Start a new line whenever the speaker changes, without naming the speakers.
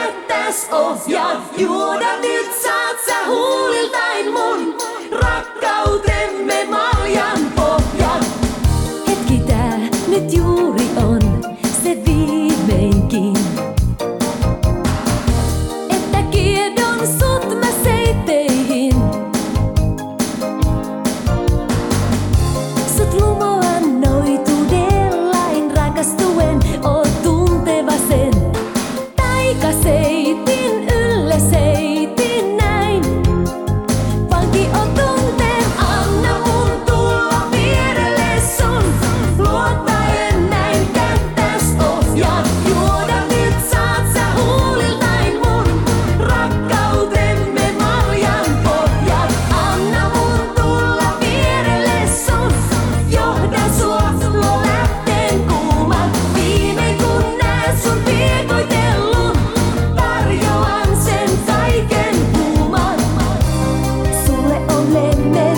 näyttäis ohjaa. Juoda nyt saat sä huuliltain mun rakkautemme maljan pohjan.
Hetki tää nyt juuri on, se viimeinkin. they.